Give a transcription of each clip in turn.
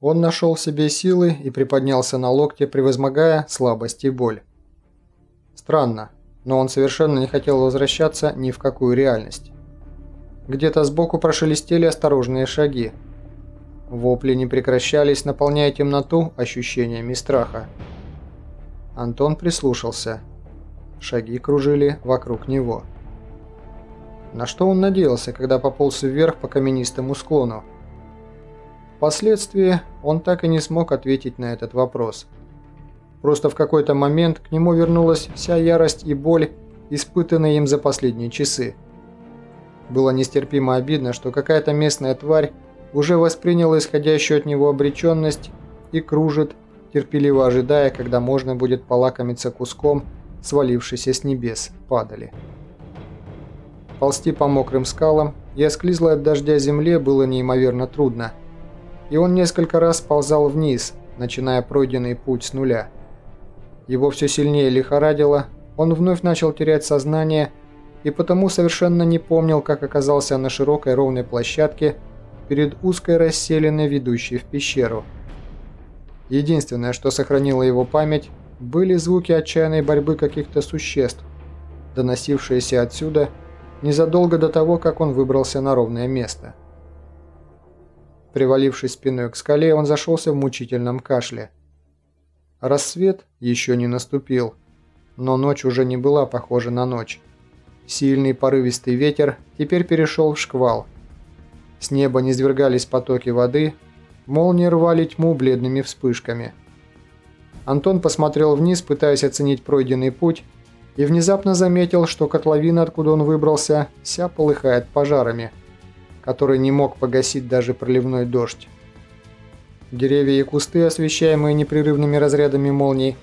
Он нашел в себе силы и приподнялся на локте, превозмогая слабость и боль. Странно, но он совершенно не хотел возвращаться ни в какую реальность. Где-то сбоку прошелестели осторожные шаги. Вопли не прекращались, наполняя темноту ощущениями страха. Антон прислушался. Шаги кружили вокруг него. На что он надеялся, когда пополз вверх по каменистому склону? Впоследствии он так и не смог ответить на этот вопрос. Просто в какой-то момент к нему вернулась вся ярость и боль, испытанные им за последние часы. Было нестерпимо обидно, что какая-то местная тварь уже восприняла исходящую от него обреченность и кружит, терпеливо ожидая, когда можно будет полакомиться куском, свалившейся с небес, падали. Ползти по мокрым скалам и осклизлой от дождя земле было неимоверно трудно, и он несколько раз ползал вниз, начиная пройденный путь с нуля. Его все сильнее лихорадило, он вновь начал терять сознание и потому совершенно не помнил, как оказался на широкой ровной площадке перед узкой расселенной, ведущей в пещеру. Единственное, что сохранило его память, были звуки отчаянной борьбы каких-то существ, доносившиеся отсюда незадолго до того, как он выбрался на ровное место. Привалившись спиной к скале, он зашелся в мучительном кашле. Рассвет еще не наступил, но ночь уже не была похожа на ночь. Сильный порывистый ветер теперь перешел в шквал. С неба низвергались потоки воды, молнии рвали тьму бледными вспышками. Антон посмотрел вниз, пытаясь оценить пройденный путь, и внезапно заметил, что котловина, откуда он выбрался, вся полыхает пожарами, который не мог погасить даже проливной дождь. Деревья и кусты, освещаемые непрерывными разрядами молний,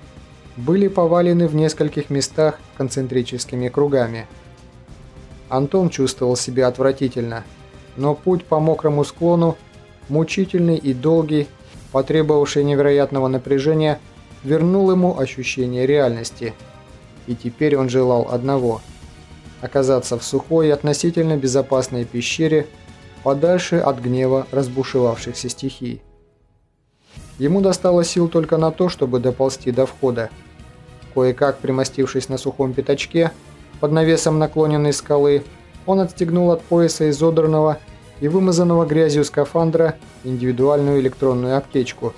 были повалены в нескольких местах концентрическими кругами. Антон чувствовал себя отвратительно, но путь по мокрому склону, мучительный и долгий, потребовавший невероятного напряжения, вернул ему ощущение реальности – и теперь он желал одного – оказаться в сухой и относительно безопасной пещере, подальше от гнева разбушевавшихся стихий. Ему достало сил только на то, чтобы доползти до входа. Кое-как примостившись на сухом пятачке, под навесом наклоненной скалы, он отстегнул от пояса изодранного и вымазанного грязью скафандра индивидуальную электронную аптечку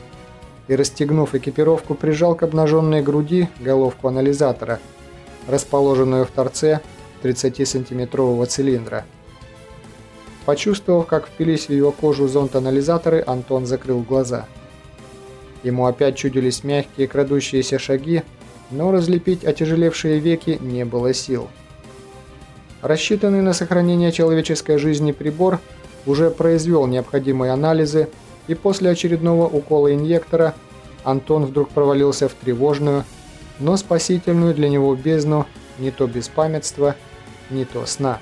и, расстегнув экипировку, прижал к обнаженной груди головку анализатора – расположенную в торце 30-сантиметрового цилиндра. Почувствовав, как впились в его кожу зонд-анализаторы, Антон закрыл глаза. Ему опять чудились мягкие крадущиеся шаги, но разлепить отяжелевшие веки не было сил. Рассчитанный на сохранение человеческой жизни прибор уже произвел необходимые анализы, и после очередного укола инъектора Антон вдруг провалился в тревожную, но спасительную для него бездну не то беспамятства, не то сна.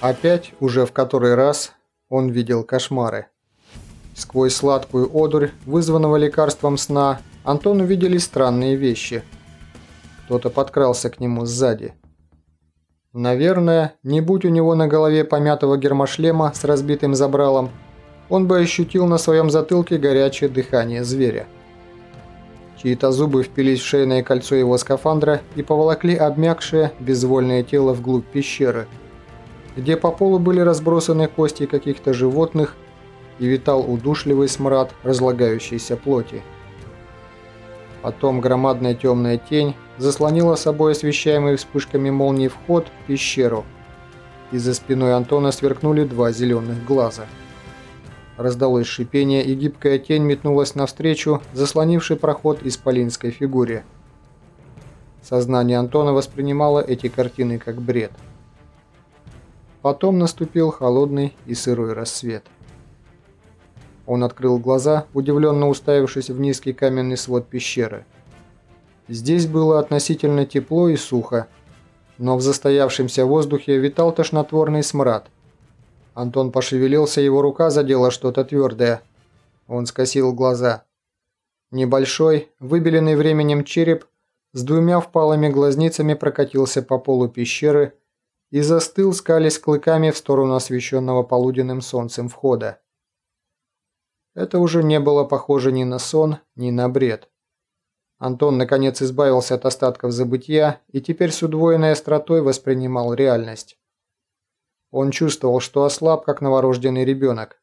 Опять, уже в который раз, он видел кошмары. Сквозь сладкую одурь, вызванного лекарством сна, Антону виделись странные вещи. Кто-то подкрался к нему сзади. Наверное, не будь у него на голове помятого гермошлема с разбитым забралом, он бы ощутил на своем затылке горячее дыхание зверя. Чьи-то зубы впились в шейное кольцо его скафандра и поволокли обмякшее, безвольное тело вглубь пещеры, где по полу были разбросаны кости каких-то животных и витал удушливый смрад разлагающейся плоти. Потом громадная темная тень заслонила собой освещаемый вспышками молнии вход в пещеру, и за спиной Антона сверкнули два зеленых глаза – Раздалось шипение, и гибкая тень метнулась навстречу, заслонившей проход исполинской фигуре. Сознание Антона воспринимало эти картины как бред. Потом наступил холодный и сырой рассвет. Он открыл глаза, удивленно уставившись в низкий каменный свод пещеры. Здесь было относительно тепло и сухо, но в застоявшемся воздухе витал тошнотворный смрад – Антон пошевелился, его рука задела что-то твердое. Он скосил глаза. Небольшой, выбеленный временем череп с двумя впалыми глазницами прокатился по полу пещеры и застыл, скались клыками в сторону освещенного полуденным солнцем входа. Это уже не было похоже ни на сон, ни на бред. Антон наконец избавился от остатков забытия и теперь с удвоенной остротой воспринимал реальность. Он чувствовал, что ослаб, как новорожденный ребенок.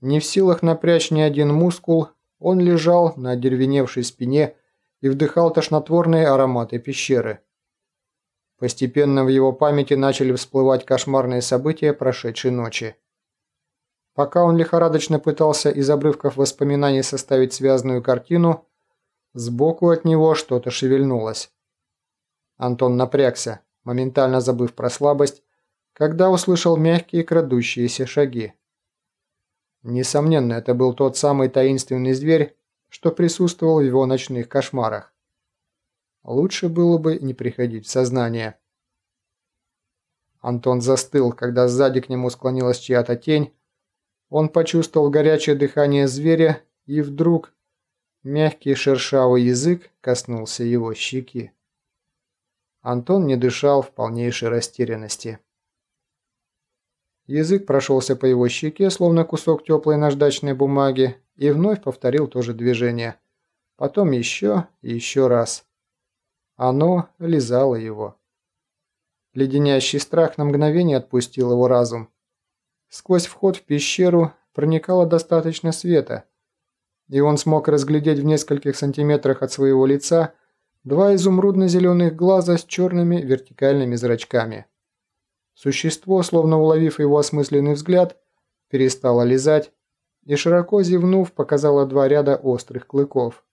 Не в силах напрячь ни один мускул, он лежал на одервеневшей спине и вдыхал тошнотворные ароматы пещеры. Постепенно в его памяти начали всплывать кошмарные события прошедшей ночи. Пока он лихорадочно пытался из обрывков воспоминаний составить связанную картину, сбоку от него что-то шевельнулось. Антон напрягся, моментально забыв про слабость, когда услышал мягкие крадущиеся шаги. Несомненно, это был тот самый таинственный зверь, что присутствовал в его ночных кошмарах. Лучше было бы не приходить в сознание. Антон застыл, когда сзади к нему склонилась чья-то тень. Он почувствовал горячее дыхание зверя, и вдруг мягкий шершавый язык коснулся его щеки. Антон не дышал в полнейшей растерянности. Язык прошелся по его щеке, словно кусок теплой наждачной бумаги, и вновь повторил то же движение. Потом еще и еще раз. Оно лизало его. Леденящий страх на мгновение отпустил его разум. Сквозь вход в пещеру проникало достаточно света, и он смог разглядеть в нескольких сантиметрах от своего лица два изумрудно-зеленых глаза с черными вертикальными зрачками. Существо, словно уловив его осмысленный взгляд, перестало лизать и, широко зевнув, показало два ряда острых клыков.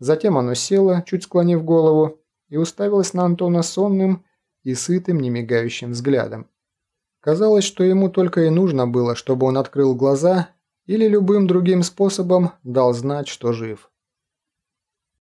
Затем оно село, чуть склонив голову, и уставилось на Антона сонным и сытым, немигающим взглядом. Казалось, что ему только и нужно было, чтобы он открыл глаза или любым другим способом дал знать, что жив.